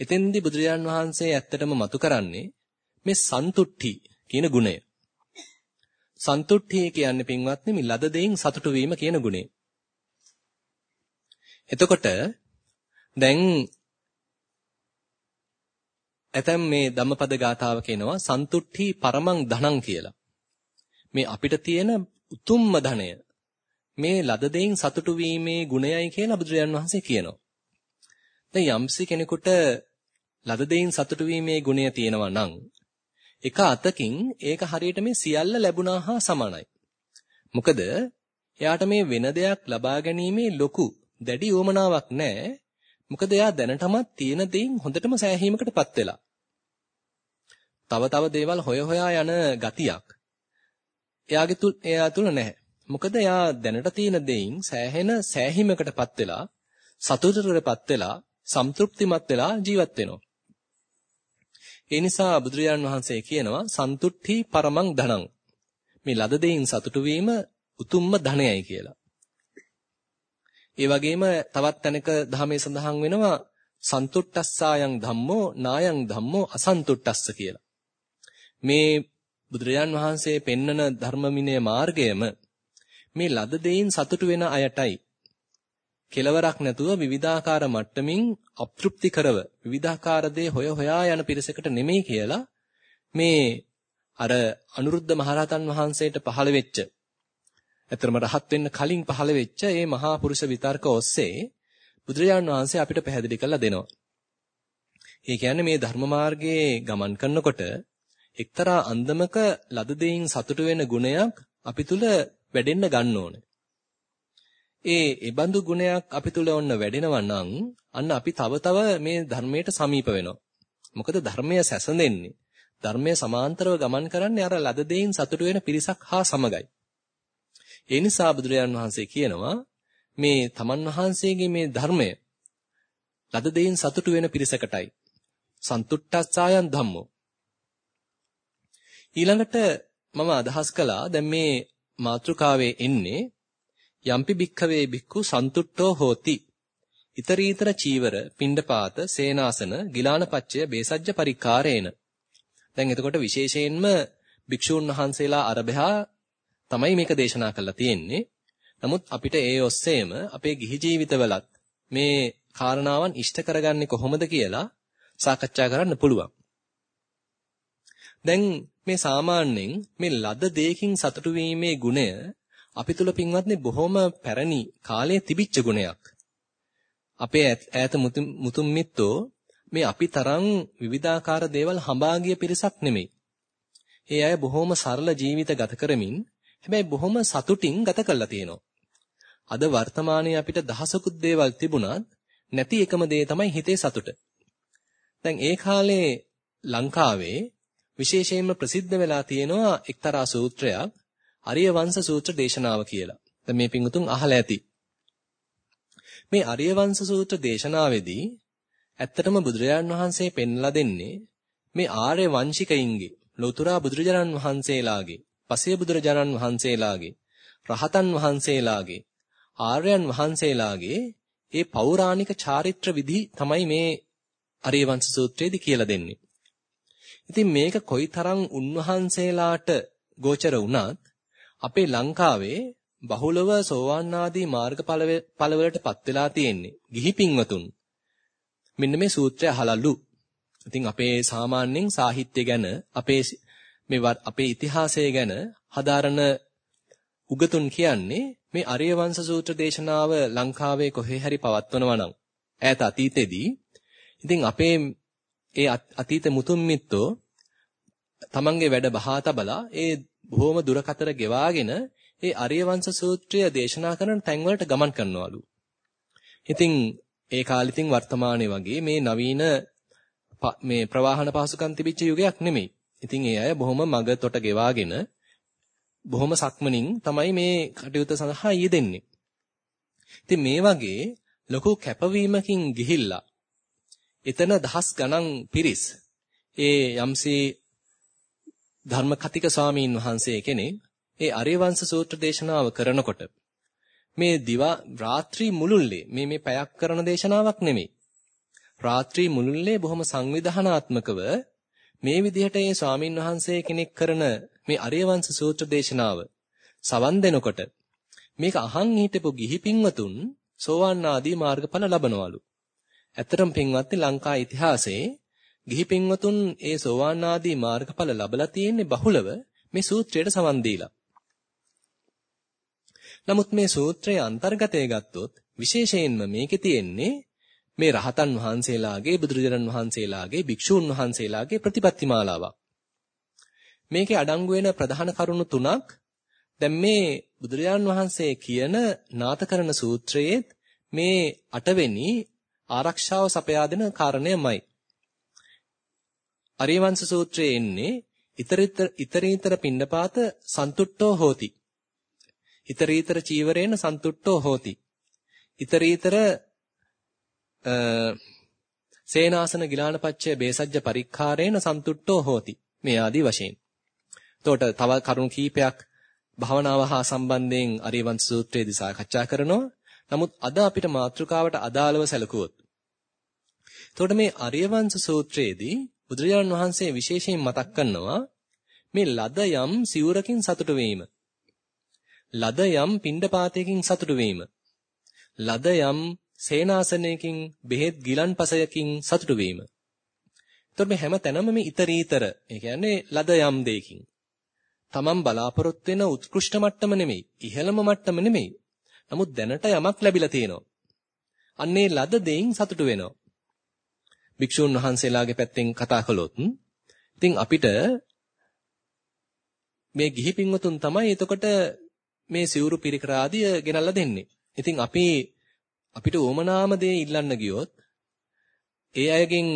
එතෙන්දී බුදුරජාන් වහන්සේ ඇත්තටම මතු කරන්නේ මේ සන්තුට්ටි කියන ගුණය. සන්තුට්ටි කියන්නේ පින්වත්නි මේ ලද දෙයින් සතුටු වීම කියන ගුණය. එතකොට දැන් ඇතැම් මේ ධම්මපද ගාථාව කියනවා සන්තුට්ටි පරමං ධනං කියලා. මේ අපිට තියෙන උතුම්ම ධනය මේ ලද දෙයින් සතුටු වීමේ ගුණයයි කියලා බුදුරජාන් වහන්සේ කියනවා. දැන් යම්සි කෙනෙකුට ලද දෙයින් සතුටු වීමේ ගුණය තියෙනවා නම් එක අතකින් ඒක හරියට මේ සියල්ල ලැබුණා හා සමානයි. මොකද එයාට මේ වෙන දෙයක් ලබා ගැනීමේ ලොකු දැඩි උවමනාවක් නැහැ. මොකද එයා දැනටමත් තියෙන දෙයින් හොඳටම සෑහීමකටපත් වෙලා. තව තව දේවල් හොය හොයා යන ගතියක් එයාගේ තුල එයා තුල නැහැ. මොකද එයා දැනට තියෙන දෙයින් සෑහෙන සෑහීමකටපත් වෙලා සතුටටපත් වෙලා සම්තෘප්තිමත් වෙලා ජීවත් වෙනවා. ඒ නිසා බුදුරජාන් වහන්සේ කියනවා සන්තුට්ඨි පරමං ධනං. මේ ලද දෙයින් සතුටු වීම උතුම්ම ධනයයි කියලා. ඒ වගේම තවත් තැනක ධර්මයේ සඳහන් වෙනවා සන්තුට්ඨස්සායන් ධම්මෝ නායන් ධම්මෝ අසන්තුට්ඨස්ස කියලා. මේ බුදුරජාන් වහන්සේ පෙන්නන ධර්ම විනය මාර්ගයම මේ ලද දෙයින් සතුටු වෙන අයටයි කෙලවරක් නැතුව විවිධාකාර මට්ටමින් අප්‍තෘප්ති කරව විවිධාකාර දේ හොය හොයා යන පිරිසකට නෙමෙයි කියලා මේ අර අනුරුද්ධ මහරහතන් වහන්සේට පහළ වෙච්ච ඇතරම රහත් වෙන්න කලින් පහළ වෙච්ච මේ මහා පුරුෂ විතර්ක ඔස්සේ බුදුරජාණන් වහන්සේ අපිට පැහැදිලි කරලා දෙනවා. ඒ කියන්නේ මේ ධර්ම මාර්ගයේ ගමන් කරනකොට එක්තරා අන්දමක ලද දෙයින් සතුට වෙන ගුණයක් අපි තුල වැඩෙන්න ගන්න ඕනේ. ඒ ඒබඳු ගුණයක් අපි තුල ඔන්න වැඩෙනවා නම් අන්න අපි තව තව මේ ධර්මයට සමීප වෙනවා. මොකද ධර්මය සැසඳෙන්නේ ධර්මයේ සමාන්තරව ගමන් කරන්නේ අර ලද දෙයින් සතුට වෙන පිරිසක් හා සමගයි. ඒ නිසා බුදුරජාන් වහන්සේ කියනවා මේ තමන් වහන්සේගේ මේ ධර්මය ලද දෙයින් සතුටු වෙන පිරිසකටයි. සන්තුට්ඨස්සායන් ධම්මෝ. ඊළඟට මම අදහස් කළා දැන් මේ මාතෘකාවේ එන්නේ යම්පි භික්ඛවේ භික්ඛු සන්තුට්ඨෝ හෝති. ඊතරීතර චීවර, පිණ්ඩපාත, සේනාසන, ගිලානපච්චය, බේසජ්ජ පරික්කාරේන. දැන් එතකොට විශේෂයෙන්ම භික්ෂූන් වහන්සේලා අරබයා තමයි මේක දේශනා කරලා තියෙන්නේ. නමුත් අපිට ඒ ඔස්සේම අපේ ගිහි ජීවිතවලත් මේ කාරණාවන් ඉෂ්ට කරගන්නේ කොහොමද කියලා සාකච්ඡා කරන්න පුළුවන්. දැන් මේ සාමාන්‍යයෙන් මේ ලද දෙයකින් සතුටු වීමේ ගුණය අපි තුල පින්වත්නි බොහොම පැරණි කාලයේ තිබිච්ච ගුණයක්. අපේ ඈත මුතුන් මිත්තෝ මේ අපි තරම් විවිධාකාර දේවල් හඹා ගිය පිරිසක් නෙමෙයි. ඒ අය බොහොම සරල ජීවිත ගත කරමින් හැබැයි බොහොම සතුටින් ගත කරලා තියෙනවා. අද වර්තමානයේ අපිට දහසකුත් දේවල් තිබුණත් නැති එකම දේ තමයි හිතේ සතුට. දැන් ඒ කාලේ ලංකාවේ විශේෂයෙන්ම ප්‍රසිද්ධ වෙලා තියෙනවා එක්තරා සූත්‍රයක් අරිය වංශ සූත්‍ර දේශනාව කියලා. දැන් මේ පිංගුතුන් අහලා ඇති. මේ අරිය වංශ සූත්‍ර දේශනාවේදී ඇත්තටම බුදුරජාණන් වහන්සේ පෙන්ලා දෙන්නේ මේ ආර්ය වංශිකයින්ගේ ලෝතුරා බුදුරජාණන් වහන්සේලාගේ පසේ බුදුරජාණන් වහන්සේලාගේ රහතන් වහන්සේලාගේ ආර්යයන් වහන්සේලාගේ ඒ පෞරාණික චාරිත්‍ර විදි තමයි මේ අරිය වංශ සූත්‍රයේදී කියලා දෙන්නේ. ඉතින් මේක කොයිතරම් උන්වහන්සේලාට ගෝචර වුණත් අපේ ලංකාවේ බහුලව සෝවාන් ආදී මාර්ගඵල වලටපත් වෙලා තියෙන්නේ ගිහි පින්වතුන්. මෙන්න මේ සූත්‍රය අහලලු. ඉතින් අපේ සාමාන්‍යයෙන් සාහිත්‍ය ගැන අපේ මේ අපේ ඉතිහාසය ගැන හදාරන උගතුන් කියන්නේ මේ අරිය වංශ සූත්‍ර දේශනාව ලංකාවේ කොහේ හරි පවත්වනවා නම් ඈත අතීතෙදී ඉතින් අපේ ඒ අතීත මුතුන් මිත්තෝ තමන්ගේ වැඩ බහා තබලා ඒ බොහොම දුරකතර ගෙවාගෙන ඒ ආර්ය වංශ සූත්‍රය දේශනා කරන තැන්වලට ගමන් කරනවලු. ඉතින් ඒ කාලෙතින් වර්තමානයේ වගේ මේ නවීන මේ ප්‍රවාහන පහසුකම් තිබිච්ච යුගයක් නෙමෙයි. ඉතින් ඒ අය බොහොම මග තොට ගෙවාගෙන බොහොම සක්මනින් තමයි මේ කටයුත්ත සඳහා යෙදෙන්නේ. ඉතින් මේ වගේ ලොකු කැපවීමකින් ගිහිල්ලා එතන දහස් ගණන් පිරිස් ඒ යම්සේ ධර්ම කතික ස්වාමීන් වහන්සේ කෙනෙක් ඒ අරියවංශ සූත්‍ර දේශනාව කරනකොට මේ දිවා රාත්‍රී මුළුල්ලේ මේ මේ පැයක් කරන දේශනාවක් නෙමෙයි. රාත්‍රී මුළුල්ලේ බොහොම සංවිධානාත්මකව මේ විදිහට ඒ ස්වාමින් වහන්සේ කෙනෙක් කරන මේ අරියවංශ සූත්‍ර දේශනාව සවන් දෙනකොට මේක අහන් හිටපු ගිහි පින්වතුන් සෝවාන් ආදී මාර්ගඵල ලබනවලු. ඇත්තටම පින්වත්නි ලංකා ඉතිහාසයේ ගිහි පින්වතුන් ඒ සෝවාන් ආදී මාර්ගඵල ලබලා තියෙන්නේ බහුලව මේ සූත්‍රයට සවන් දීලා. නමුත් මේ සූත්‍රයේ අන්තර්ගතය ගත්තොත් විශේෂයෙන්ම මේකේ තියෙන්නේ මේ රහතන් වහන්සේලාගේ බුදුරජාණන් වහන්සේලාගේ භික්ෂූන් වහන්සේලාගේ ප්‍රතිපත්ති මාලාවක්. මේකේ අඩංගු වෙන ප්‍රධාන කරුණු තුනක් දැන් මේ බුදුරජාණන් වහන්සේ කියන නාථකරණ සූත්‍රයේ මේ අටවෙනි ආරක්ෂාව සපයා දෙන කාරණයමයි. අරියවංශ සූත්‍රයේ එන්නේ ඊතරීතර ඊතරීතර පින්නපාත සන්තුට්ඨෝ හෝති. ඊතරීතර චීවරේන සන්තුට්ඨෝ හෝති. ඊතරීතර සේනාසන ගිලානපච්චය බේසජ්ජ පරික්ඛාරේන සන්තුට්ඨෝ හෝති. මේ ආදී වශයෙන්. එතකොට තව කරුණු කීපයක් භවනාව හා සම්බන්ධයෙන් අරියවංශ සූත්‍රයේදී සාකච්ඡා කරනවා. නමුත් අද අපිට මාතෘකාවට අදාළව සැලකුවොත්. එතකොට මේ අරියවංශ සූත්‍රයේදී බුදුරජාණන් වහන්සේ විශේෂයෙන් මතක් කරනවා මේ ලද යම් සිවුරකින් සතුටු වීම. ලද යම් පිණ්ඩපාතයකින් සතුටු වීම. ලද යම් සේනාසනයකින් බෙහෙත් ගිලන්පසයකින් සතුටු වීම. එතකොට මේ හැම තැනම මේ ඊතරීතර, ඒ කියන්නේ ලද යම් දෙයකින්. තමන් බලාපොරොත්තු වෙන උත්කෘෂ්ඨ මට්ටම නෙමෙයි, ඉහළම මට්ටම නෙමෙයි. නමුත් දැනට යමක් ලැබිලා තියෙනවා. අන්නේ ලද දෙයින් සතුටු වෙනවා. භික්ෂුන් වහන්සේලාගේ පැත්තෙන් කතා කළොත් ඉතින් අපිට මේ ගිහි පින්වතුන් තමයි එතකොට මේ සිවුරු පිරිකර ආදිය ගෙනල්ලා දෙන්නේ. ඉතින් අපි අපිට ඕමනාම දේ ඉල්ලන්න ගියොත් ඒ අයගෙන්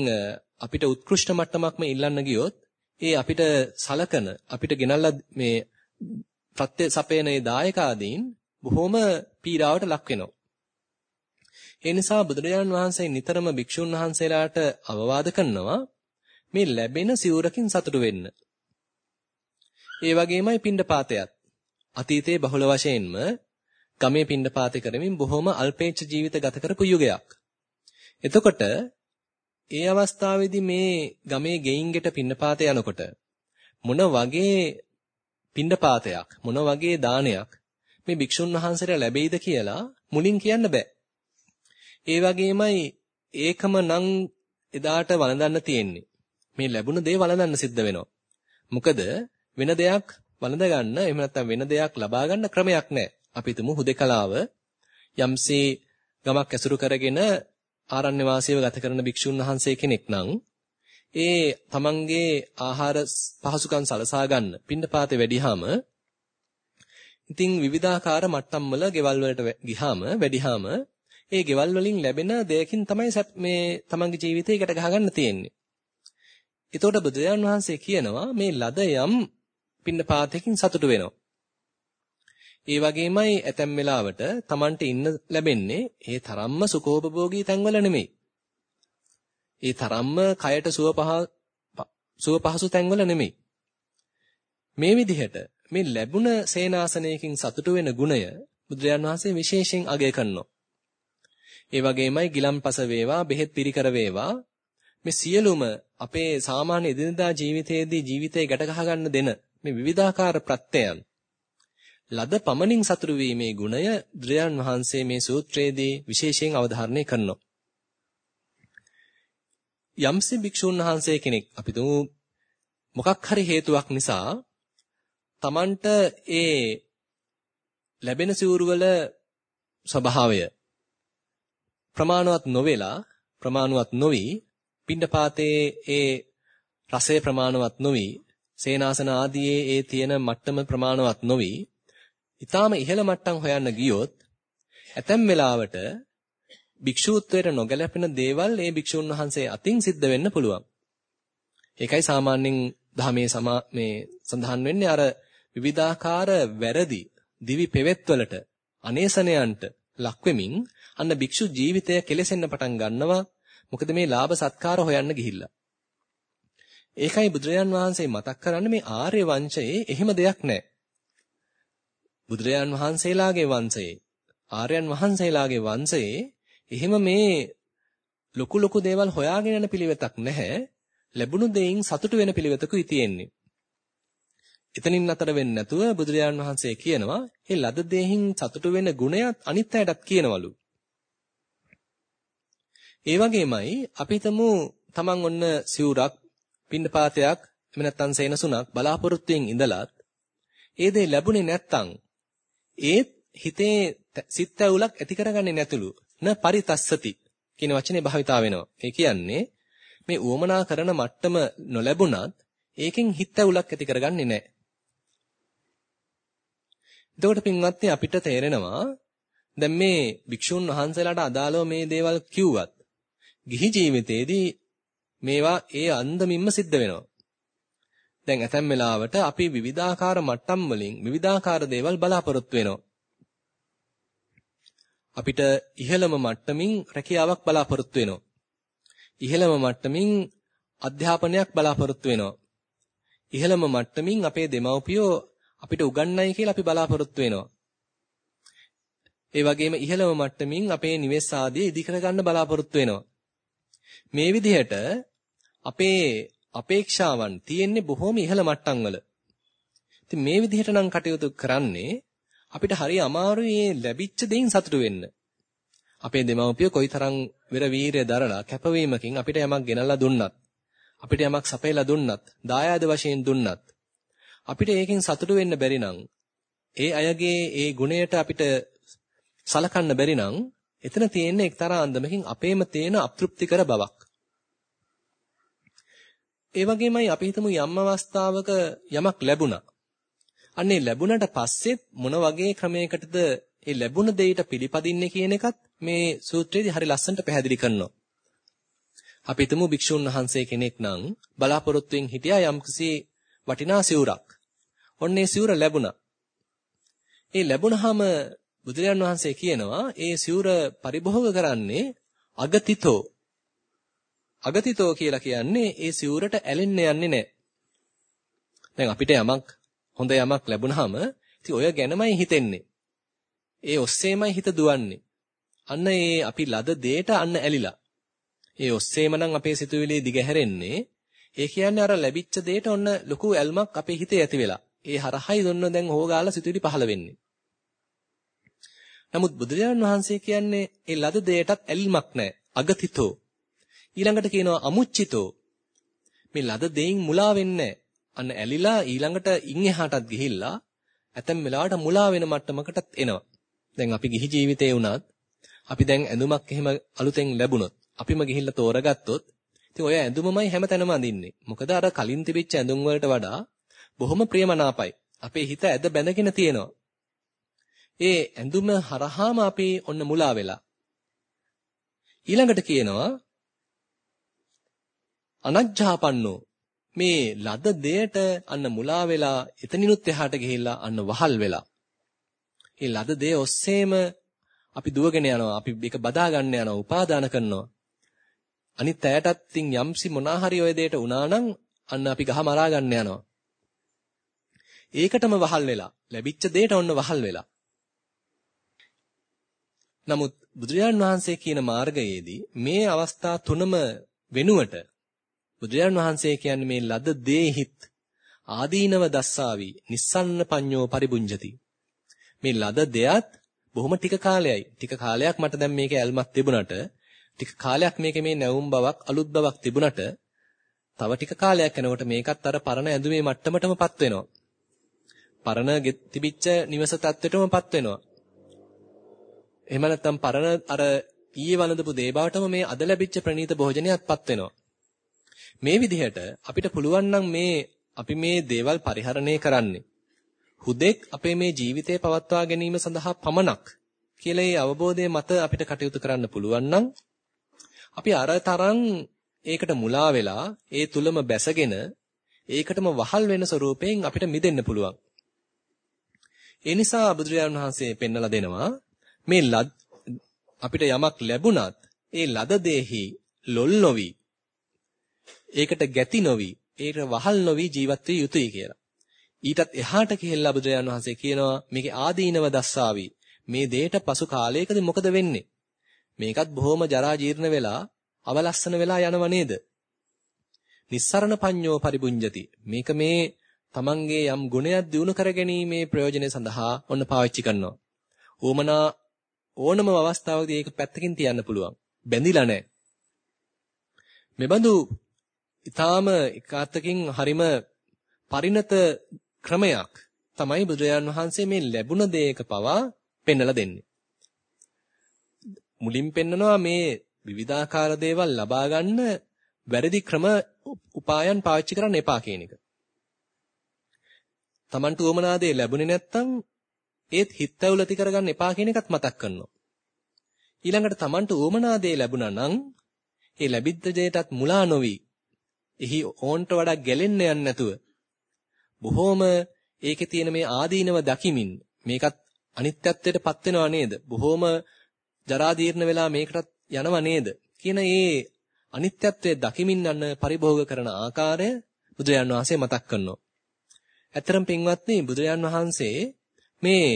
අපිට උත්කෘෂ්ඨ මට්ටමක්ම ඉල්ලන්න ගියොත් ඒ අපිට සලකන අපිට ගෙනල්ලා මේ ප්‍රත්‍ය සපේනේ දායකාදීන් බොහොම පීඩාවට ලක් වෙනවා. ඒ නිසා බුදුරජාණන් වහන්සේ නිතරම භික්ෂුන් වහන්සේලාට අවවාද කරනවා මේ ලැබෙන සිවුරකින් සතුටු වෙන්න. ඒ වගේමයි පිණ්ඩපාතයත්. අතීතයේ බහුල වශයෙන්ම ගමේ පිණ්ඩපාතේ කරමින් බොහොම අල්පේච්ඡ ජීවිත ගත කරපු යුගයක්. එතකොට ඒ අවස්ථාවේදී මේ ගමේ ගෙයින් ගෙට පිණ්ඩපාතේ යනකොට මොන වගේ පිණ්ඩපාතයක් මොන වගේ දානයක් මේ භික්ෂුන් වහන්සේට ලැබෙයිද කියලා මුලින් කියන්න බෑ. ඒ වගේමයි ඒකම නම් එදාට වළඳන්න තියෙන්නේ. මේ ලැබුණ දේ වළඳන්න සිද්ධ වෙනවා. මොකද වෙන දෙයක් වළඳ ගන්න එහෙම නැත්නම් වෙන දෙයක් ලබා ගන්න ක්‍රමයක් නැහැ. අපි තුමු හුදේකලාව යම්සේ ගමක් ඇසුරු කරගෙන ආරණ්‍ය වාසීව ගත කරන භික්ෂුන් වහන්සේ කෙනෙක් නම් ඒ තමන්ගේ ආහාර පහසුකම් සලසා ගන්න පින්නපාතේ වැඩිහාම ඉතින් විවිධාකාර මට්ටම් වල ගෙවල් වලට ගිහාම වැඩිහාම ඒ ගෙවල් වලින් ලැබෙන දෙයකින් තමයි මේ තමන්ගේ ජීවිතේ එකට ගහගන්න තියෙන්නේ. එතකොට බුදුරජාන් වහන්සේ කියනවා මේ ලද යම් පින්නපාතයකින් සතුටු වෙනවා. ඒ වගේමයි ඇතැම් වෙලාවට Tamanට ඉන්න ලැබෙන්නේ ඒ තරම්ම සුඛෝපභෝගී තැන්වල නෙමෙයි. ඒ තරම්ම කයට සුව පහ සුව පහසු තැන්වල නෙමෙයි. මේ විදිහට මේ ලැබුණ සේනාසනයකින් සතුටු වෙන ගුණය බුදුරජාන් වහන්සේ විශේෂයෙන් අගය කරනවා. ඒ වගේමයි ගිලම්පස වේවා බෙහෙත් පිරිකර වේවා මේ සියලුම අපේ සාමාන්‍ය එදිනදා ජීවිතයේදී ජීවිතේ ගැට ගන්න දෙන මේ විවිධාකාර ප්‍රත්‍යයන් ලද පමණින් සතුරු වීමේ ගුණය ද්‍රයන් වහන්සේ මේ සූත්‍රයේදී විශේෂයෙන් අවධාරණය කරනවා. යම්සි භික්ෂුන් වහන්සේ කෙනෙක් අපි තුමු මොකක් හරි හේතුවක් නිසා Tamanට ඒ ලැබෙන සිවුරු වල ස්වභාවය ප්‍රමාණවත් නොවේලා ප්‍රමාණවත් නොවි පිණ්ඩපාතේ ඒ රසය ප්‍රමාණවත් නොවි සේනාසන ආදී ඒ තියෙන මට්ටම ප්‍රමාණවත් නොවි ඊටාම ඉහළ මට්ටම් හොයන්න ගියොත් ඇතැම් වෙලාවට භික්ෂූත්වයට නොගැලපෙන දේවල් ඒ භික්ෂුන් වහන්සේ අතින් සිද්ධ වෙන්න පුළුවන්. ඒකයි සාමාන්‍යයෙන් ධර්මයේ සමා මේ සඳහන් වෙන්නේ අර විවිධාකාර වැරදි දිවි පෙවෙත්වලට අනේසනයන්ට ලක්වෙමින් අන්න භික්ෂු ජීවිතය කෙලෙසෙන්න පටන් ගන්නවා. මොකද මේ ලාභ සත්කාර හොයන්න ගිහිල්ලා. ඒකයි බුදුරජාන් වහන්සේ මතක් කරන්නේ මේ ආර්ය වංශයේ එහෙම දෙයක් නැහැ. බුදුරජාන් වහන්සේලාගේ වංශයේ ආර්යයන් වහන්සේලාගේ වංශයේ එහෙම මේ ලොකු ලොකු දේවල් හොයාගෙන යන පිළිවෙතක් නැහැ. ලැබුණු දෙයින් සතුටු වෙන පිළිවෙතකුයි තියෙන්නේ. එතනින් අතර වෙන්නේ නැතුව බුදුරජාණන් වහන්සේ කියනවා මේ ලද දෙයින් සතුටු වෙන ගුණයත් අනිත් අයටත් කියනවලු. ඒ වගේමයි අපි හිතමු තමන් ඔන්න සිවුරක් පින්නපාතයක් එහෙම නැත්නම් සේනසුණක් බලාපොරොත්තුෙන් ඉඳලත් ඒ දේ ලැබුණේ නැත්තම් ඒත් හිතේ සිත් ඇවුලක් ඇති කරගන්නේ නැතුළු න පරිතස්සති කියන වචනේ භාවිතා වෙනවා. ඒ කියන්නේ මේ උවමනා කරන මට්ටම නොලැබුණත් ඒකෙන් හිත ඇවුලක් ඇති කරගන්නේ නැහැ. එතකොට පින්වත්නි අපිට තේරෙනවා දැන් මේ භික්ෂුන් වහන්සේලාට අදාළව මේ දේවල් කිව්වත් ගිහි ජීවිතේදී මේවා ඒ අන්දමින්ම සිද්ධ වෙනවා. දැන් ඇතැම් වෙලාවට අපි විවිධාකාර මට්ටම් වලින් විවිධාකාර දේවල් බලාපොරොත්තු වෙනවා. අපිට ඉහළම මට්ටමින් රැකියාවක් බලාපොරොත්තු වෙනවා. ඉහළම මට්ටමින් අධ්‍යාපනයක් බලාපොරොත්තු වෙනවා. ඉහළම මට්ටමින් අපේ දෙමව්පියෝ අපිට උගන්වයි කියලා අපි බලාපොරොත්තු වෙනවා. ඒ වගේම ඉහළම මට්ටමින් අපේ නිවෙස් ආදී ඉදි කරගන්න බලාපොරොත්තු වෙනවා. මේ විදිහට අපේ අපේක්ෂාවන් තියෙන්නේ බොහොම ඉහළ මට්ටම් වල. ඉතින් මේ විදිහට නම් කටයුතු කරන්නේ අපිට හරි අමාරුයි මේ ලැබිච්ච දෙයින් සතුටු වෙන්න. අපේ දෙමව්පිය කොයිතරම් වෙර වීරිය දරලා කැපවීමකින් අපිට යමක් ගෙනල්ලා දුන්නත් අපිට යමක් සපයලා දුන්නත් දායාද වශයෙන් දුන්නත් අපිට ඒකෙන් සතුටු වෙන්න බැරි නම් ඒ අයගේ ඒ ගුණයට අපිට සලකන්න බැරි නම් එතන තියෙන්නේ එක්තරා අන්දමකින් අපේම තියෙන අතෘප්තිකර බවක්. ඒ වගේමයි අපි හිතමු යම් අවස්ථාවක යමක් ලැබුණා. අන්නේ ලැබුණට පස්සෙත් මොන වගේ ක්‍රමයකටද ඒ ලැබුණ දෙයට පිළිපදින්නේ කියන එකත් මේ සූත්‍රයේදී හරි ලස්සනට පැහැදිලි කරනවා. අපි හිතමු භික්ෂුන් වහන්සේ කෙනෙක් නම් බලාපොරොත්තුෙන් හිටියා යම්කිසි වටිනා සිවුරක්. ඔන්නේ සිවුර ලැබුණා. ඒ ලැබුණාම බුදුරජාන් වහන්සේ කියනවා ඒ සිවුර පරිභෝග කරන්නේ අගතිතෝ. අගතිතෝ කියලා කියන්නේ ඒ සිවුරට ඇලෙන්න යන්නේ නැහැ. දැන් අපිට යමක් හොඳ යමක් ලැබුණාම ඉතින් ඔය ගැනමයි හිතෙන්නේ. ඒ ඔස්සේමයි හිත දුවන්නේ. අන්න ඒ අපි ලද දෙයට අන්න ඇලිලා. ඒ ඔස්සේම නම් අපේ සිතුවිලි දිගහැරෙන්නේ. ඒ කියන්නේ අර ලැබිච්ච දෙයට ඔන්න ලොකු ඇල්මක් අපේ හිතේ ඇති වෙලා. ඒ හරහයි දොන්න දැන් හොගාලා සිතුවිලි පහළ වෙන්නේ. නමුත් බුදුරජාණන් වහන්සේ කියන්නේ ඒ ලද දෙයටත් ඇල්මක් නැහැ. අගතිතෝ. ඊළඟට කියනවා අමුච්චිතෝ. මේ ලද දෙයින් මුලා වෙන්නේ අන්න ඇලිලා ඊළඟට ඉන් එහාටත් ගිහිල්ලා ඇතැම් වෙලාවට මුලා වෙන මට්ටමකටත් එනවා. දැන් අපි ගිහි ජීවිතේ වුණත් අපි දැන් ඇඳුමක් එහෙම අලුතෙන් ලැබුණොත් අපිම ගිහිල්ලා තෝරගත්තොත් ඉතින් ඔය ඇඳුමමයි හැමතැනම අඳින්නේ. මොකද අර කලින් තිබිච්ච ඇඳුම් වලට වඩා බොහොම ප්‍රියමනාපයි. අපේ හිත ඇද බැඳගෙන තියෙනවා. ඒ ඇඳුම හරහාම අපි ඔන්න මුලා වෙලා. ඊළඟට කියනවා අනජ්ජාපන්නෝ මේ ලද දෙයට අන්න මුලා වෙලා එතනිනුත් එහාට ගිහිල්ලා අන්න වහල් වෙලා. මේ ලද දේ ඔස්සේම අපි දුවගෙන යනවා. අපි මේක බදා ගන්න යනවා, උපාදාන කරනවා. අනිත් ඇයටත් තින් යම්සි මොනා හරි ඔය දෙයට උනා නම් අන්න අපි ගහ මරා ගන්න යනවා. ඒකටම වහල් වෙලා, ලැබිච්ච දෙයට ඔන්න වහල් වෙලා. නමුත් බුදුරජාන් වහන්සේ කියන මාර්ගයේදී මේ අවස්ථා තුනම වෙනුවට බුදුරජාන් වහන්සේ කියන්නේ මේ ලද දේහිත් ආදීනව දස්සාවි නිස්සන්න පඤ්ඤෝ පරිබුංජති මේ ලද දෙයත් බොහොම ටික කාලයයි ටික කාලයක් මට දැන් මේකේ ඇල්මක් තිබුණට ටික කාලයක් මේකේ මේ නැවුම් බවක් අලුත් බවක් තිබුණට තව ටික කාලයක් යනකොට මේකත් අර පරණ ඇඳුමේ මට්ටමටමපත් වෙනවා. පරණ තිබිච්ච නිවස තත්ත්වයටමපත් වෙනවා. එහෙම නැත්නම් පරණ අර ඊයේ වළඳපු දේ බවටම මේ අද ලැබිච්ච ප්‍රණීත භෝජනයක්පත් වෙනවා. මේ විදිහට අපිට පුළුවන් මේ අපි මේ දේවල් පරිහරණය කරන්නේ. හුදෙක් අපේ මේ ජීවිතය පවත්වා ගැනීම සඳහා පමණක් කියලා ඒ අවබෝධය මත අපිට කටයුතු කරන්න පුළුවන් නම් අපි අර තරම් ඒකට මුලා වෙලා ඒ තුලම බැසගෙන ඒකටම වහල් වෙන ස්වරූපයෙන් අපිට මිදෙන්න පුළුවන්. ඒ නිසා බුදුරජාණන් වහන්සේ පෙන්නලා දෙනවා මේ ලද අපිට යමක් ලැබුණත් ඒ ලද දෙහි ලොල් නොවි ඒකට ගැති නොවි ඒකට වහල් නොවි ජීවත් විය යුතුයි කියලා. ඊටත් එහාට කියලා බුදුරජාණන් වහන්සේ කියනවා මේකේ ආදීනව දස්සාවි. මේ දෙයට පසු කාලයකදී මොකද වෙන්නේ? මේකත් බොහොම ජරා ජීර්ණ වෙලා අවලස්සන වෙලා යනව නේද? නිස්සරණ පඤ්ඤෝ පරිබුඤ්ජති. මේක මේ තමන්ගේ යම් ගුණයක් දිනු කරගැනීමේ ප්‍රයෝජනය සඳහා ඔන්න පාවිච්චි කරනවා. ඕමනා ඕනම අවස්ථාවකදී ඒක පැත්තකින් තියන්න පුළුවන්. බැඳිලා නැහැ. මෙබඳු ඊටාම එකාතකින් හරිම පරිණත ක්‍රමයක් තමයි බුදුරජාන් වහන්සේ මේ ලැබුණ දේක පවා පෙන්වලා දෙන්නේ. මුලින් පෙන්නනවා මේ විවිධාකාර දේවල් ලබා ගන්න වැරදි ක්‍රම උපායන් පාවිච්චි කරන්න එපා කියන එක. Tamanට උවමනා දේ ලැබුණේ නැත්නම් ඒත් හිත ඇවුලති කරගන්න එපා කියන එකත් මතක් කරනවා. ඊළඟට Tamanට උවමනා දේ ලැබුණා නම් ඒ ලැබිද්ද දෙයටත් මුලා නොවි. එහි ඕන්ට වඩා ගැලෙන්න යන්නේ නැතුව බොහෝම ඒකේ තියෙන මේ ආදීනව දකිමින් මේකත් අනිත්‍යත්වයටපත් වෙනව නේද? බොහෝම ජරා දීර්ණ වෙලා මේකටත් යනව නේද? කියන ඒ අනිත්‍යත්වයේ දකිමින් යන පරිභෝග කරන ආකාරය බුදුරජාන් වහන්සේ මතක් කරනවා. ඇත්තරම් පින්වත්නි බුදුරජාන් වහන්සේ මේ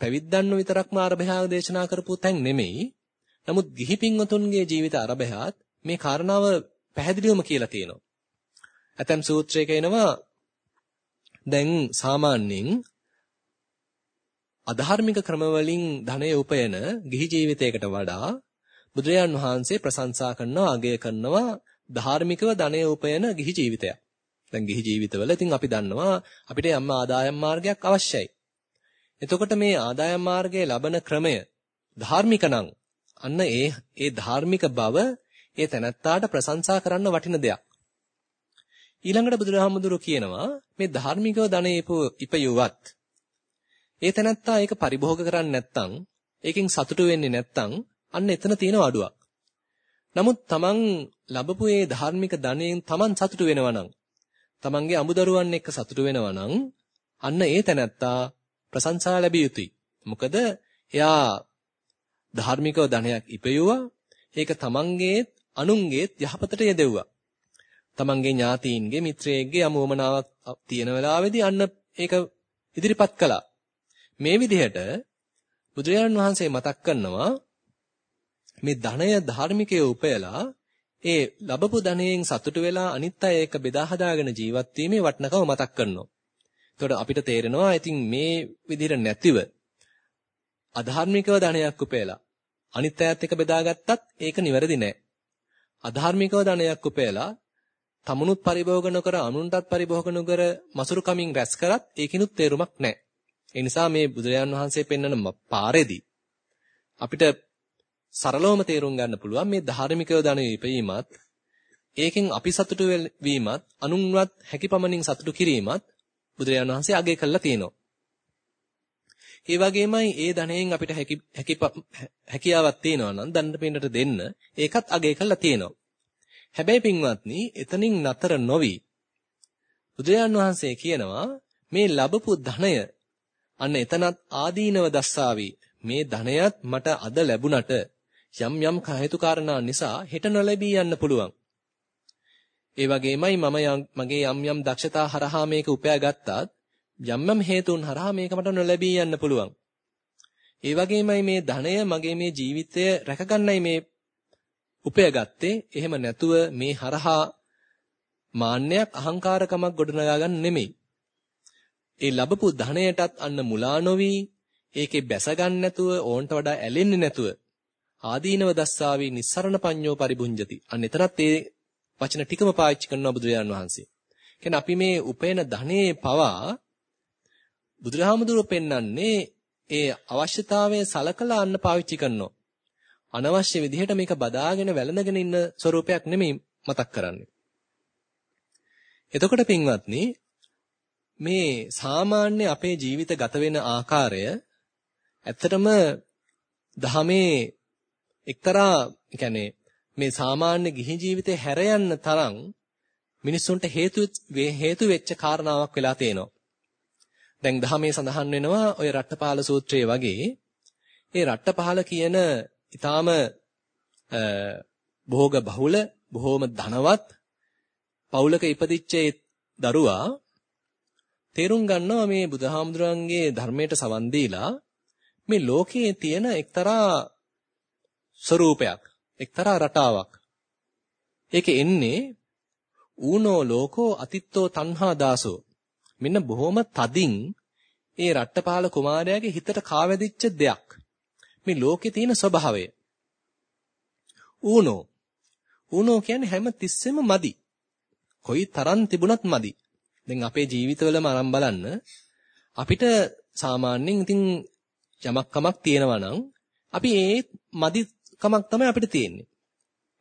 පැවිද්දන්ව විතරක්ම අරබහාව දේශනා කරපු තැන් නෙමෙයි. නමුත් ගිහි පින්වතුන්ගේ ජීවිත අරබහාත් මේ කාරණාව පැහැදිලිවම කියලා තියෙනවා. ඇතම් සූත්‍රයක එනවා දැන් සාමාන්‍යයෙන් අධාර්මික ක්‍රමවලින් ධනය උපයන ගිහි ජීවිතයකට වඩා බුදුරජාන් වහන්සේ ප්‍රශංසා කරනවා අගය කරනවා ධාර්මිකව ධනය උපයන ගිහි ජීවිතයක්. දැන් ගිහි ජීවිතවල ඉතින් අපි දන්නවා අපිට යම් ආදායම් මාර්ගයක් අවශ්‍යයි. එතකොට මේ ආදායම් මාර්ගයේ ලබන ක්‍රමය ධාර්මික නම් අන්න ඒ ඒ ධාර්මික බව ඒ තැනත්තාට ප්‍රශංසා කරන්න වටින දෙයක්. ඊළඟට බුදුරහමඳුර කියනවා මේ ධාර්මිකව ධනෙ ඉපයුවත් ඒ තැනත්තා ඒක පරිභෝග කරන්නේ නැත්නම් ඒකෙන් සතුටු වෙන්නේ නැත්නම් අන්න එතන තියෙන අඩුවක්. නමුත් තමන් ලැබපු ඒ ධාර්මික ධනෙන් තමන් සතුටු වෙනවා නම් තමන්ගේ අමුදරුවන් එක්ක සතුටු වෙනවා නම් අන්න ඒ තැනත්තා ප්‍රශංසා ලැබිය යුතුයි. මොකද එයා ධාර්මිකව ධනයක් ඉපයුවා ඒක තමන්ගේත් අනුන්ගේත් යහපතට යෙදෙව්වා. තමන්ගේ ඥාතීන්ගේ මිත්‍රයෙක්ගේ යමෝමනාවක් තියෙන වෙලාවේදී අන්න ඒක ඉදිරිපත් කළා. මේ විදිහට බුදුරජාණන් වහන්සේ මතක් කරනවා මේ ධනය ධාර්මිකයේ උපයලා ඒ ලැබපු ධනයෙන් සතුටු වෙලා අනිත් අය ඒක බෙදා හදාගෙන ජීවත් වීමේ වටිනකම මතක් කරනවා. එතකොට අපිට තේරෙනවා ඉතින් මේ විදිහට නැතිව අධාර්මිකව ධනයක් උපයලා අනිත් අයත් එක බෙදාගත්තත් ඒක නිවැරදි නෑ. අධාර්මිකව ධනයක් උපයලා තමනුත් පරිභෝග නොකර අනුන්ටත් පරිභෝග නොකර මසුරු කමින් රැස් කරත් ඒකිනුත් තේරුමක් නැහැ. ඒ නිසා මේ බුදුරජාන් වහන්සේ පෙන්වන පාරේදී අපිට සරලවම තේරුම් ගන්න පුළුවන් මේ ධාර්මිකව ධන ඉපීමත් ඒකෙන් අපි සතුටු වීමත් අනුන්වත් හැකිපමණින් සතුටු කිරීමත් බුදුරජාන් වහන්සේ අගය කළා තියෙනවා. ඒ වගේමයි ඒ ධනයෙන් අපිට හැකි හැකියාවක් තියෙනවා නම් දන්න පින්නට දෙන්න ඒකත් අගය කළා තියෙනවා. හැබැයි පින්වත්නි එතනින් නතර නොවි බුදුරජාන් වහන්සේ කියනවා මේ ලැබපු ධනය අන්න එතනත් ආදීනව දස්සාවි මේ ධනයත් මට අද ලැබුණට යම් යම් හේතු කාරණා නිසා හෙට නොලැබී යන්න පුළුවන්. ඒ වගේමයි මම මගේ යම් යම් දක්ෂතා හරහා මේක උපයා ගත්තත් යම් යම් හේතුන් හරහා මේක මට නොලැබී යන්න පුළුවන්. ඒ වගේමයි මේ ධනය මගේ මේ ජීවිතය රැකගන්නයි මේ උපයගත්තේ. එහෙම නැතුව මේ හරහා මාන්නයක් අහංකාරකමක් ගොඩනගා ගන්න නෙමෙයි. ඒ ලැබපු ධනයටත් අන්න මුලා නොවි ඒකේ බැස ගන්න නැතුව ඕන්ට වඩා ඇලෙන්නේ නැතුව ආදීනව දස්සාවි නිස්සරණ පඤ්ඤෝ පරිබුඤ්ජති. අන්න එතරත් ඒ වචන ටිකම පාවිච්චි කරනවා බුදුරජාණන් වහන්සේ. කියන්නේ අපි මේ උපේන ධනේ පවා බුදුරහමදුරුව පෙන්වන්නේ ඒ අවශ්‍යතාවයේ සලකලා අන්න පාවිච්චි කරනවා. අනවශ්‍ය විදිහට මේක බදාගෙන වැළඳගෙන ඉන්න ස්වરૂපයක් නෙමෙයි මතක් කරන්නේ. එතකොට පින්වත්නි මේ සාමාන්‍ය අපේ ජීවිත ගත වෙන ආකාරය ඇත්තටම දහමේ එක්තරා يعني මේ සාමාන්‍ය ගිහි ජීවිතේ හැර යන්න තරම් මිනිස්සුන්ට හේතු හේතු වෙච්ච කාරණාවක් වෙලා තියෙනවා. දැන් දහමේ සඳහන් වෙනවා ඔය රට්ටපාල සූත්‍රයේ වගේ ඒ රට්ටපාල කියන ඊටාම භෝග බහුල බොහෝම ධනවත් පවුලක ඉපදිච්ච දරුවා තේරුම් ගන්නවා මේ බුදුහාමුදුරන්ගේ ධර්මයට සවන් දීලා මේ ලෝකයේ තියෙන එක්තරා ස්වરૂපයක් එක්තරා රටාවක්. ඒකේ එන්නේ ඌනෝ ලෝකෝ අතිත්තෝ තණ්හා දාසෝ. මෙන්න බොහොම තදින් ඒ රට්ටපාල කුමාරයාගේ හිතට කාවැදිච්ච දෙයක්. මේ ලෝකේ තියෙන ස්වභාවය. ඌනෝ. ඌනෝ කියන්නේ හැම තිස්සෙම මදි. කොයි තරම් තිබුණත් මදි. දැන් අපේ ජීවිතවලම අරන් බලන්න අපිට සාමාන්‍යයෙන් ඉතින් යමක් කමක් තියෙනවා නම් අපි ඒ මදි කමක් තමයි අපිට තියෙන්නේ.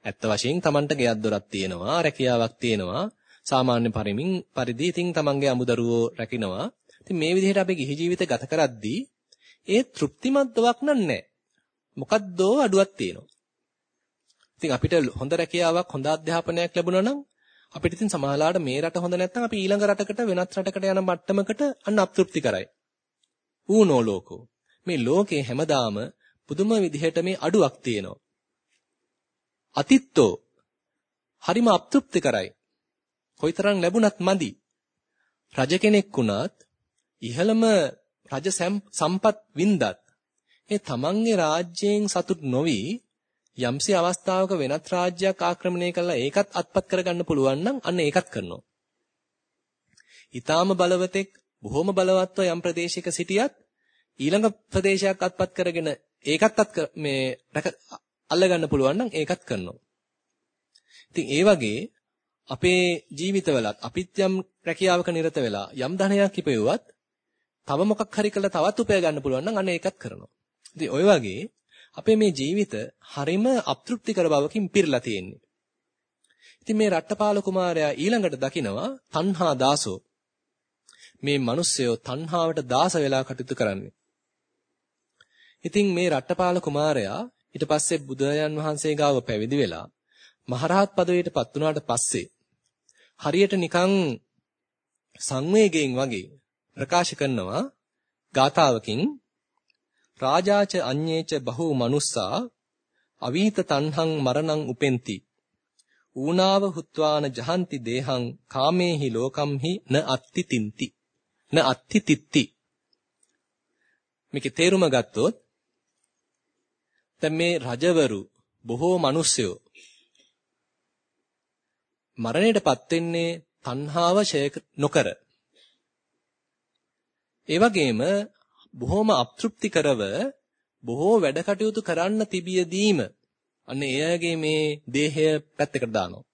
ඇත්ත වශයෙන් Tamanට ගෙයක් දොරක් තියෙනවා, රැකියාවක් තියෙනවා. සාමාන්‍ය පරිමින් පරිදි ඉතින් Tamanගේ අමුදරුවෝ රැකිනවා. ඉතින් මේ විදිහට අපි ගිහි ජීවිත ගත කරද්දී ඒ තෘප්තිමත් බවක් නෑ. මොකද්දෝ අඩුවක් තියෙනවා. ඉතින් අපිට හොඳ රැකියාවක් හොඳ අධ්‍යාපනයක් ලැබුණා නම් අපිට ඉතින් සමාහලාට මේ රට හොඳ නැත්නම් අපි ඊළඟ රටකට වෙනත් රටකට යන මට්ටමකට අන්න අප්තෘප්ති කරයි. ඌනෝ ලෝකෝ. මේ ලෝකේ හැමදාම පුදුම විදිහට මේ අඩුවක් තියෙනවා. අතිත්තෝ හරිම අප්තෘප්ති කරයි. කොයිතරම් ලැබුණත් මදි. රජ කෙනෙක් වුණත් ඉහළම රජ සම්පත් වින්දත් ඒ තමන්ගේ රාජ්‍යයෙන් සතුට නොවි යම්සි අවස්ථාවක වෙනත් රාජ්‍යයක් ආක්‍රමණය කළා ඒකත් අත්පත් කරගන්න පුළුවන් නම් අන්න ඒකත් කරනවා. ඊටාම බලවතෙක් බොහොම බලවත්ව යම් ප්‍රදේශයක සිටියත් ඊළඟ ප්‍රදේශයක් අත්පත් කරගෙන ඒකත් අත් මේ අල්ලගන්න පුළුවන් නම් ඒකත් කරනවා. ඉතින් ඒ වගේ අපේ ජීවිතවලත් අපිත් යම් රැකියාවක නිරත වෙලා යම් ධනයක් ඉපෙව්වත් තව මොකක් හරි කළා තවත් උපය ගන්න පුළුවන් නම් අන්න ඒකත් කරනවා. ඉතින් ওই වගේ අපේ මේ ජීවිත හරිම අප්‍තෘප්තිකර බවකින් පිරලා තියෙන්නේ. ඉතින් මේ රට්ටපාල කුමාරයා ඊළඟට දකිනවා තණ්හා දාසෝ. මේ මිනිස්සයෝ තණ්හාවට දාස වෙලා කටයුතු කරන්නේ. ඉතින් මේ රට්ටපාල කුමාරයා ඊට පස්සේ බුදුරජාන් වහන්සේ ගාව පැවිදි වෙලා මහරහත් පදවියටපත් වුණාට පස්සේ හරියට නිකන් සංවේගයෙන් වගේ ප්‍රකාශ කරනවා ගාතාවකින් රාජාච අඤ්ඤේච බහූ මනුස්සා අවීත තණ්හං මරණං උපෙන්ති. ඌනාව හුත්වාන ජහන්ති දේහං කාමේහි ලෝකම්හි න අත්ති තින්ති. න අත්ති තිත්ති. මේකේ තේරුම ගත්තොත් දැන් මේ රජවරු බොහෝ මිනිස්සයෝ මරණයටපත් වෙන්නේ තණ්හාව ෂය නොකර. ඒ වගේම බොහොම අප්‍තෘප්තිකරව බොහෝ වැඩ කටයුතු කරන්න තිබියදීම අන්න එයාගේ මේ දේහය පැත්තකට දානවා.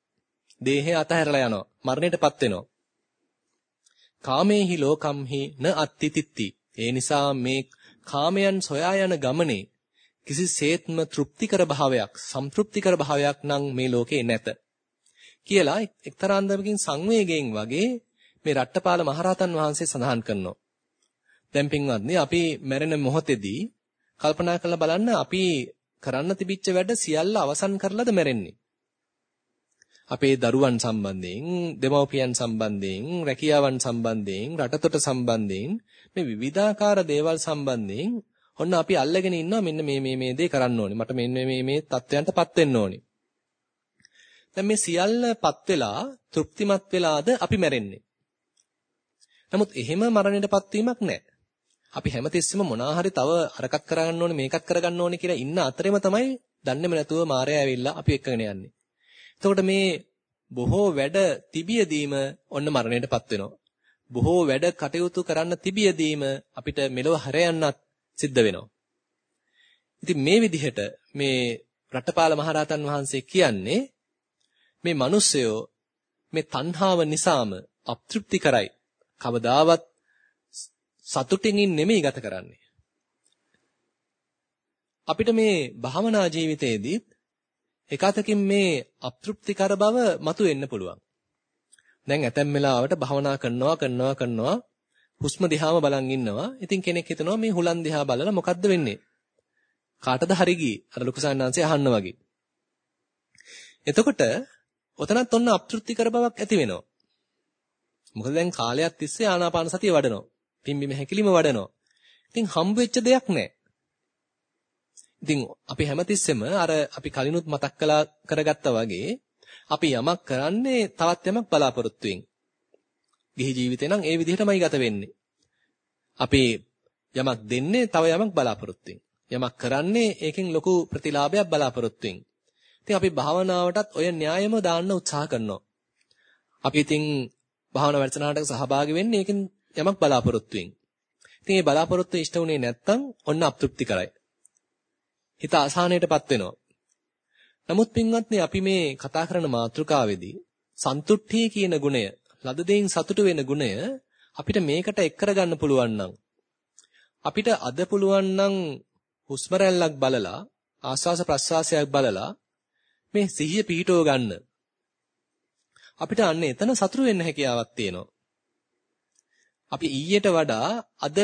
දේහය අතහැරලා යනවා. මරණයටපත් වෙනවා. කාමේහි ලෝකම්හි න අත්තිතිත්ති. ඒ නිසා මේ කාමයන් සොයා යන ගමනේ කිසිසේත්ම තෘප්තිකර භාවයක්, සම්තෘප්තිකර භාවයක් නම් මේ ලෝකේ නැත. කියලා එක්තරා අන්දමකින් සංවේගයෙන් වගේ මේ රට්ටපාල මහරහතන් වහන්සේ සඳහන් කරනවා. දැන් පින්වත්නි අපි මැරෙන මොහොතේදී කල්පනා කරලා බලන්න අපි කරන්න තිබිච්ච වැඩ සියල්ල අවසන් කරලාද මැරෙන්නේ. අපේ දරුවන් සම්බන්ධයෙන්, දෙමව්පියන් සම්බන්ධයෙන්, රැකියාවන් සම්බන්ධයෙන්, රටතොට සම්බන්ධයෙන් මේ විවිධාකාර දේවල් සම්බන්ධයෙන් ඔන්න අපි අල්ලගෙන ඉන්නවා මෙන්න මේ මේ මේ දේ කරන්න ඕනේ. මට මෙන්න මේ මේ தත්වයන්ටපත් වෙන්න ඕනේ. දැන් මේ සියල්ලපත් වෙලා තෘප්තිමත් වෙලාද අපි මැරෙන්නේ. නමුත් එහෙම මරණයටපත් වීමක් නැහැ. අපි හැමතිස්සෙම මොනවා හරි තව අරකට කරගන්න ඕනේ මේකත් කරගන්න ඕනේ කියලා ඉන්න අතරෙම තමයි දන්නේම නැතුව මායя ඇවිල්ලා අපි එක්කගෙන යන්නේ. එතකොට මේ බොහෝ වැඩ තිබියදීම ඔන්න මරණයටපත් වෙනවා. බොහෝ වැඩ කටයුතු කරන්න තිබියදීම අපිට මෙලොව හැරයන්නත් සිද්ධ වෙනවා. ඉතින් මේ විදිහට මේ රටපාල මහරහතන් වහන්සේ කියන්නේ මේ මිනිස්සයෝ මේ තණ්හාව නිසාම අප්‍තෘප්ති කරයි. කවදාවත් සතුටින් නෙමෙයි ගත කරන්නේ. අපිට මේ භාවනා ජීවිතයේදී එකතකින් මේ අප්‍තෘප්තිකර බව මතුවෙන්න පුළුවන්. දැන් ඇතැම් වෙලාවට භාවනා කරනවා කරනවා කරනවා හුස්ම දිහාම බලන් ඉන්නවා. ඉතින් කෙනෙක් හිතනවා මේ හුලන් දිහා බලලා මොකද්ද වෙන්නේ? කාටද හරි ගියේ? අර ලොකු සාන්නාංශය අහන්න වගේ. එතකොට ඔතනත් ඔන්න අප්‍තෘප්තිකර බවක් ඇති වෙනවා. මොකද දැන් කාලයක් තිස්සේ ආනාපාන සතිය වඩනවා. පිම්බිම හැකිලිම වඩනවා. ඉතින් හම්බ වෙච්ච දෙයක් නැහැ. ඉතින් අපි හැමතිස්සෙම අර අපි කලිනුත් මතක් කළා කරගත්තා වගේ අපි යමක් කරන්නේ තවත් යමක් බලාපොරොත්තුෙන්. ගිහි ජීවිතේ නම් ඒ විදිහටමයි ගත වෙන්නේ. අපි යමක් දෙන්නේ තව යමක් බලාපොරොත්තුෙන්. යමක් කරන්නේ ඒකෙන් ලොකු ප්‍රතිලාභයක් බලාපොරොත්තුෙන්. ඉතින් අපි භාවනාවටත් ඔය න්‍යායම දාන්න උත්සාහ කරනවා. අපි ඉතින් භාවනා වැඩසටහනකට සහභාගී වෙන්නේ ඒකෙන් යමක් බලාපොරොත්තු වෙමින්. ඉතින් මේ බලාපොරොත්තු ඉෂ්ට වුණේ නැත්තම් ඔන්න අප්‍තෘප්ති කරයි. හිත අසහනයටපත් වෙනවා. නමුත් පින්වත්නි අපි මේ කතා කරන මාතෘකාවේදී සන්තුට්ඨිය කියන ගුණය, ලද දෙයින් සතුටු වෙන ගුණය අපිට මේකට එක් කරගන්න පුළුවන් නම් අපිට අද පුළුවන් නම් හුස්ම රැල්ලක් බලලා ආස්වාස ප්‍රස්වාසයක් බලලා මේ සිහිය පිහිටව ගන්න. අපිට අන්න එතන සතුරු වෙන්න හැකියාවක් තියෙනවා. අපි ඊයට වඩා අද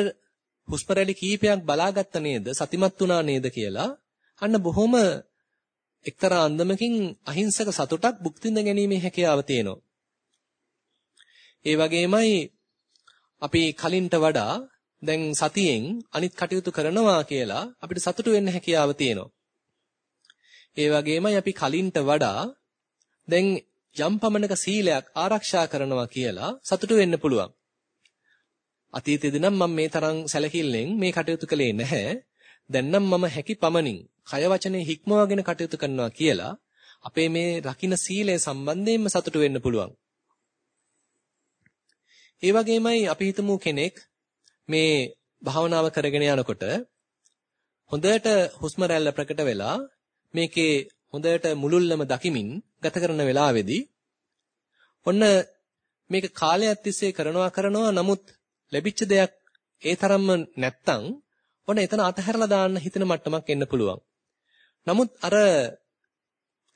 හුස්ම රැලි කීපයක් බලාගත්ත නේද සතිමත් වුණා නේද කියලා අන්න බොහොම එක්තරා අන්දමකින් අහිංසක සතුටක් භුක්ති විඳ ගැනීමේ හැකියාව තියෙනවා. ඒ වගේමයි අපි කලින්ට වඩා දැන් සතියෙන් අනිත් කටයුතු කරනවා කියලා අපිට සතුටු වෙන්න හැකියාව තියෙනවා. ඒ වගේමයි අපි කලින්ට වඩා දැන් යම් පමණක සීලයක් ආරක්ෂා කරනවා කියලා සතුටු වෙන්න පුළුවන්. අතීතයේදී නම් මම මේ තරම් සැලකිල්ලෙන් මේ කටයුතු කළේ නැහැ. දැන් නම් මම හැකි පමණින් කය වචනේ හික්මවගෙන කටයුතු කරනවා කියලා අපේ මේ රකින්න සීලය සම්බන්ධයෙන්ම සතුටු වෙන්න පුළුවන්. ඒ වගේමයි අපි හිතමු කෙනෙක් මේ භාවනාව කරගෙන යනකොට හොඳට හුස්ම රැල්ල ප්‍රකට වෙලා මේකේ හොඳට මුලුල්ලම දකිමින් ගත කරන වෙලාවේදී ඔන්න මේක කාලයක් තිස්සේ කරනවා කරනවා නමුත් ලැබිච්ච දෙයක් ඒ තරම්ම නැත්තම් ඔන්න එතන අතහැරලා දාන්න හිතෙන මට්ටමක් එන්න පුළුවන්. නමුත් අර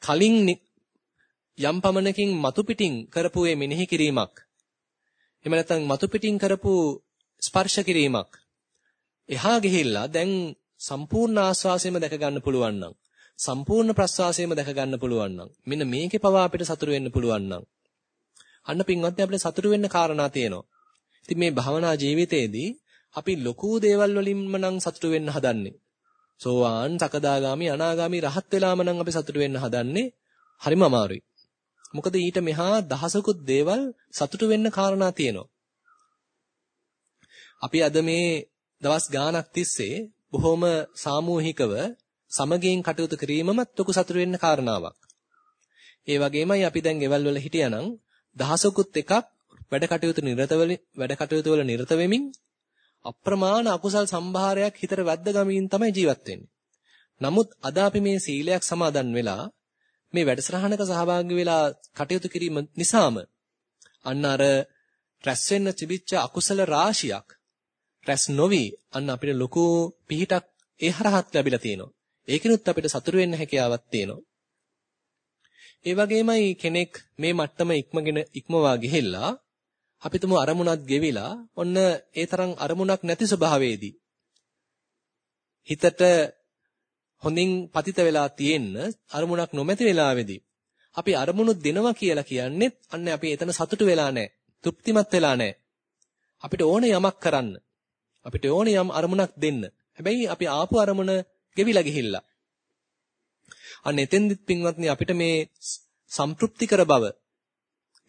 කලින් යම් පමණකින් මතු පිටින් කරපු මේ මෙනෙහි කිරීමක් එහෙම නැත්නම් මතු පිටින් කරපු ස්පර්ශ කිරීමක් එහා ගිහිල්ලා දැන් සම්පූර්ණ ආස්වාසයම දැක ගන්න පුළුවන් නම් සම්පූර්ණ ප්‍රස්වාසයම දැක ගන්න පුළුවන් නම් මෙන්න මේකේ පවා අපිට සතුටු වෙන්න පුළුවන් නම් අන්න පින්වත්නි අපිට සතුටු වෙන්න කාරණා තියෙනවා. ඉතින් මේ භවනා ජීවිතයේදී අපි ලොකු දේවල් වලින්ම නම් සතුටු වෙන්න හදන්නේ. සෝවාන්, සකදාගාමි, අනාගාමි රහත් වෙලාම නම් අපි සතුටු වෙන්න හදන්නේ. හරිම අමාරුයි. මොකද ඊට මෙහා දහසකුත් දේවල් සතුටු වෙන්න කාරණා තියෙනවා. අපි අද මේ දවස් ගාණක් තිස්සේ බොහොම සාමූහිකව සමගියෙන් කටයුතු කිරීමමත් ලොකු සතුටු වෙන්න කාරණාවක්. ඒ වගේමයි අපි දැන් ගෙවල් වල හිටියානම් දහසකුත් එකක් වැඩ කටයුතු නිරත වැඩ කටයුතු වල නිරත වෙමින් අප්‍රමාණ අකුසල් සම්භාරයක් හිතට වැද්ද ගමින් තමයි ජීවත් වෙන්නේ. නමුත් අද අපි මේ සීලයක් සමාදන් වෙලා මේ වැඩසටහනක සහභාගී වෙලා කටයුතු කිරීම නිසාම අන්න අර රැස් වෙන්න තිබිච්ච අකුසල රාශියක් රැස් නොවි අන්න අපිට ලොකු පිහිටක් ඒ හරහත් ලැබිලා තියෙනවා. ඒකිනුත් අපිට සතුරු වෙන්න හැකියාවක් තියෙනවා. ඒ වගේමයි කෙනෙක් මේ මට්ටම ඉක්මගෙන ඉක්මවා ගිහිල්ලා අපිටම අරමුණක් ගෙවිලා ඔන්න ඒ තරම් අරමුණක් නැති ස්වභාවයේදී හිතට හොඳින් පතිත වෙලා තියෙන්න අරමුණක් නොමැති වෙලාවේදී අපි අරමුණු දෙනවා කියලා කියන්නේත් අන්න අපි එතන සතුටු වෙලා නැහැ. තෘප්තිමත් වෙලා නැහැ. අපිට ඕනේ යමක් කරන්න. අපිට ඕනේ යම් අරමුණක් දෙන්න. හැබැයි අපි ආපු අරමුණ ගෙවිලා ගිහිල්ලා. අන්න එතෙන්දිත් පින්වත්නි අපිට මේ සම්තෘප්තිකර බව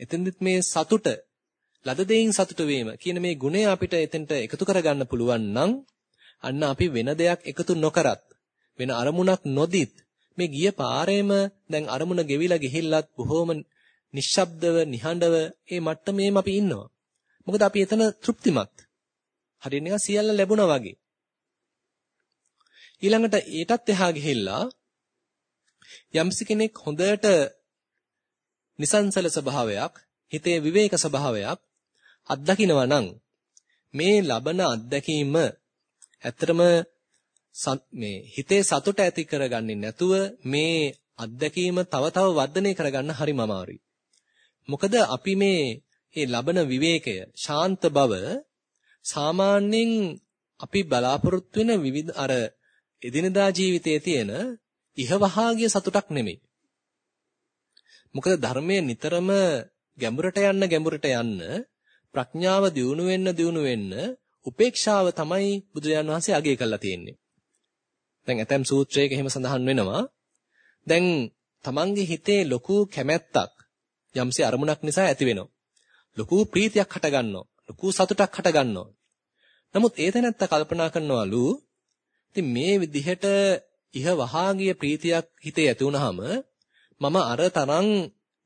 එතෙන්දිත් මේ සතුට ලද දෙයින් සතුට වීම කියන මේ ගුණය අපිට එතෙන්ට එකතු කරගන්න පුළුවන් නම් අන්න අපි වෙන දෙයක් එකතු නොකරත් වෙන අරමුණක් නොදිත් මේ ගිය පාරේම දැන් අරමුණ ගෙවිලා ගිහිල්ලත් බොහොම නිශ්ශබ්දව නිහඬව ඒ මට්ටමේම අපි ඉන්නවා. මොකද අපි එතන තෘප්තිමත්. හරිය නිකන් සියල්ල ලැබුණා වගේ. ඊළඟට ඊටත් එහා ගිහිල්ලා යම්සි කෙනෙක් හොඳට නිසංසල ස්වභාවයක්, හිතේ විවේක ස්වභාවයක් අත්දකිනවා නම් මේ ලබන අත්දැකීම ඇත්තටම මේ හිතේ සතුට ඇති කරගන්නේ නැතුව මේ අත්දැකීම තව තව වර්ධනය කරගන්න හරිම අමාරුයි. මොකද අපි මේ මේ ලබන විවේකය, ශාන්ත බව සාමාන්‍යයෙන් අපි බලාපොරොත්තු වෙන විවිධ අර එදිනදා ජීවිතයේ තියෙන ඉහවහාගිය සතුටක් නෙමෙයි. මොකද ධර්මයේ නිතරම ගැඹුරට යන්න ගැඹුරට යන්න ප්‍රඥාව දියුණු වෙන්න දියුණු වෙන්න උපේක්ෂාව තමයි බුදුරජාන් වහන්සේ අගය කරලා තියෙන්නේ. දැන් ඇතම් සූත්‍රයක එහෙම සඳහන් වෙනවා. දැන් තමන්ගේ හිතේ ලොකු කැමැත්තක් යම්සේ අරමුණක් නිසා ඇති වෙනවා. ලොකු ප්‍රීතියක් හටගන්නවා. ලොකු සතුටක් හටගන්නවා. නමුත් ඒ තැනත්ත කල්පනා කරනවලු ඉතින් මේ විදිහට ඉහ වහාගිය ප්‍රීතියක් හිතේ ඇති වුනහම මම අර තරම්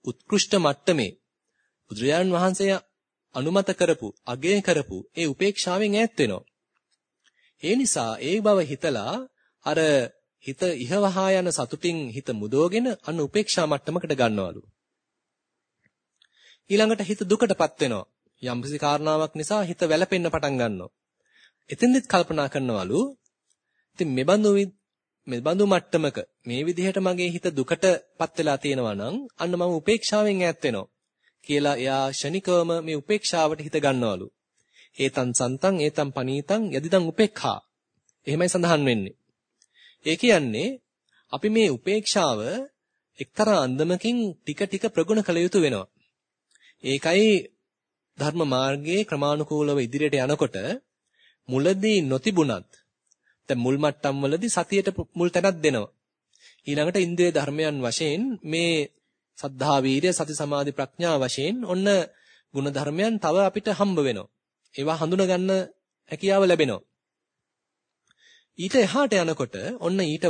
උත්කෘෂ්ඨ මට්ටමේ බුදුරජාන් වහන්සේ අනුමත කරපු, අගය කරපු ඒ උපේක්ෂාවෙන් ඈත් වෙනවා. ඒ නිසා ඒ බව හිතලා අර හිත ඉහවහා යන සතුටින් හිත මුදවගෙන අන්න උපේක්ෂා මට්ටමකට ගන්නවලු. ඊළඟට හිත දුකටපත් වෙනවා. යම්කිසි කාරණාවක් නිසා හිත වැළපෙන්න පටන් ගන්නවා. එතෙන්දෙත් කල්පනා කරනවලු ඉතින් මෙබඳු මෙබඳු මට්ටමක මේ විදිහට මගේ හිත දුකටපත් වෙලා තියෙනවා නම් අන්න මම උපේක්ෂාවෙන් ඈත් වෙනවා කියලා එයා ෂණිකවම මේ උපේක්ෂාවට හිත ගන්නවලු. ඒතන් සන්තං ඒතන් පනීතං යදිදං උපේක්ඛා. එහෙමයි සඳහන් වෙන්නේ. ඒ කියන්නේ අපි මේ උපේක්ෂාව එක්තරා අන්දමකින් ටික ටික ප්‍රගුණ කළ යුතු වෙනවා. ඒකයි ධර්ම මාර්ගයේ ක්‍රමානුකූලව ඉදිරියට යනකොට මුලදී නොතිබුණත් දැන් මුල් මට්ටම් වලදී සතියට මුල් තැනක් දෙනවා. ඊළඟට ඉන්ද්‍රිය ධර්මයන් වශයෙන් මේ සද්ධා වීර්ය සති සමාධි ප්‍රඥා වශයෙන් ඔන්න ගුණ ධර්මයන් තව අපිට හම්බ වෙනවා. ඒවා හඳුනා ගන්න හැකියාව ලැබෙනවා. ඊට එහාට යනකොට ඔන්න ඊට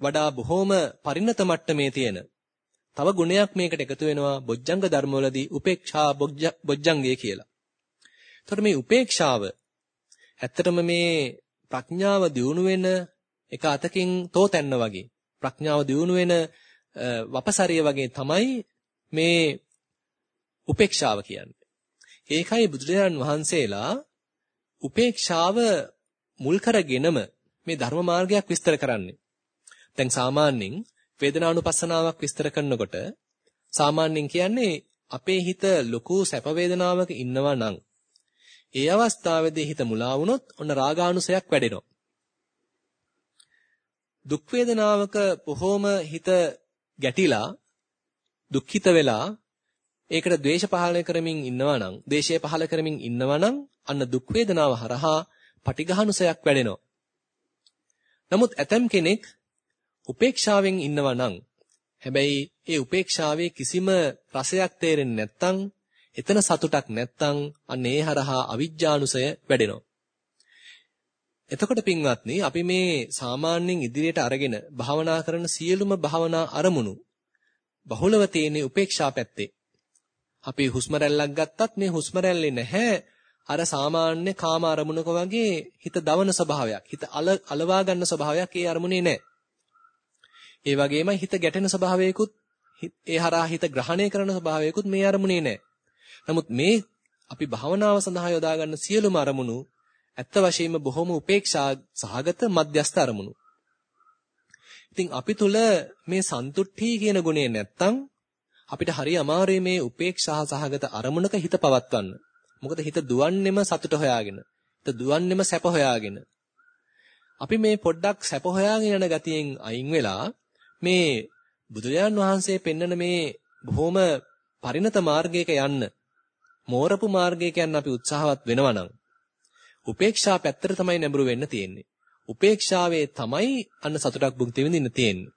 වඩා බොහෝම පරිණත මට්ටමේ තියෙන තව ගුණයක් මේකට එකතු වෙනවා බොජ්ජංග ධර්මවලදී උපේක්ෂා බොජ්ජංගය කියලා. එතකොට මේ උපේක්ෂාව ඇත්තටම මේ ප්‍රඥාව දියුණු වෙන එක අතකින් තෝතැන්න වගේ ප්‍රඥාව දියුණු වෙන වපසරිය වගේ තමයි මේ උපේක්ෂාව කියන්නේ. ඒකයි බුදුරජාණන් වහන්සේලා උපේක්ෂාව මුල් කරගෙනම මේ ධර්ම මාර්ගයක් විස්තර කරන්නේ. දැන් සාමාන්‍යයෙන් වේදනානුපස්සනාවක් විස්තර කරනකොට සාමාන්‍යයෙන් කියන්නේ අපේ හිත ලොකු සැප වේදනාවක ඉන්නවා නම් ඒ අවස්ථාවේදී හිත මුලා වුණොත් ඔන්න රාගානුසයක් වැඩෙනවා. දුක් වේදනාවක බොහොම හිත ගැටිලා දුක්ඛිත වෙලා ඒකට ද්වේෂ පහල කරමින් ඉන්නවා නම්, ද්වේෂය පහල කරමින් ඉන්නවා නම් අන්න දුක් වේදනාව හරහා පටිඝානුසයක් වැඩෙනවා. නමුත් ඇතම් කෙනෙක් උපේක්ෂාවෙන් ඉන්නවා නම් හැබැයි ඒ උපේක්ෂාවේ කිසිම රසයක් තේරෙන්නේ නැත්නම් එතන සතුටක් නැත්නම් අන්න ඒ හරහා අවිජ්ජානුසය වැඩෙනවා. එතකොට පින්වත්නි අපි මේ සාමාන්‍යයෙන් ඉදිරියට අරගෙන භාවනා කරන සියලුම භාවනා අරමුණු බහුලව තියෙන උපේක්ෂා පැත්තේ. අපි හුස්ම රැල්ලක් ගත්තත් මේ හුස්ම රැල්ලේ නැහැ අර සාමාන්‍ය කාම අරමුණක වගේ හිත දවන ස්වභාවයක් හිත අලවා ගන්න ස්වභාවයක් ඒ අරමුණේ නැහැ. ඒ වගේම හිත ගැටෙන ස්වභාවයකුත් ඒ හරහා හිත ග්‍රහණය කරන ස්වභාවයකුත් මේ අරමුණේ නැහැ. නමුත් මේ අපි භාවනාව සඳහා යොදා ගන්න සියලුම අරමුණු ඇත්ත වශයෙන්ම බොහොම උපේක්ෂා සහගත මධ්‍යස්ථ අරමුණු. ඉතින් අපි තුල මේ සන්තුට්ටි කියන ගුණය නැත්තම් අපිට හරි අමාරුයි මේ උපේක්ෂා සහගත අරමුණක හිත පවත්වන්න. මොකද හිත දුවන්නෙම සතුට හොයාගෙන. හිත දුවන්නෙම සැප හොයාගෙන. අපි මේ පොඩ්ඩක් සැප හොයාගෙන යන ගතියෙන් අයින් වෙලා මේ බුදුරජාන් වහන්සේ පෙන්වන මේ බොහොම පරිණත මාර්ගයක යන්න මෝරපු මාර්ගයක යන්න අපි උත්සාහවත් වෙනවා නම් උපේක්ෂා පැත්තට තමයි නැඹුරු වෙන්න තියෙන්නේ. උපේක්ෂාවේ තමයි අන්න සතුටක් භුක්ති විඳින්න තියෙන්නේ.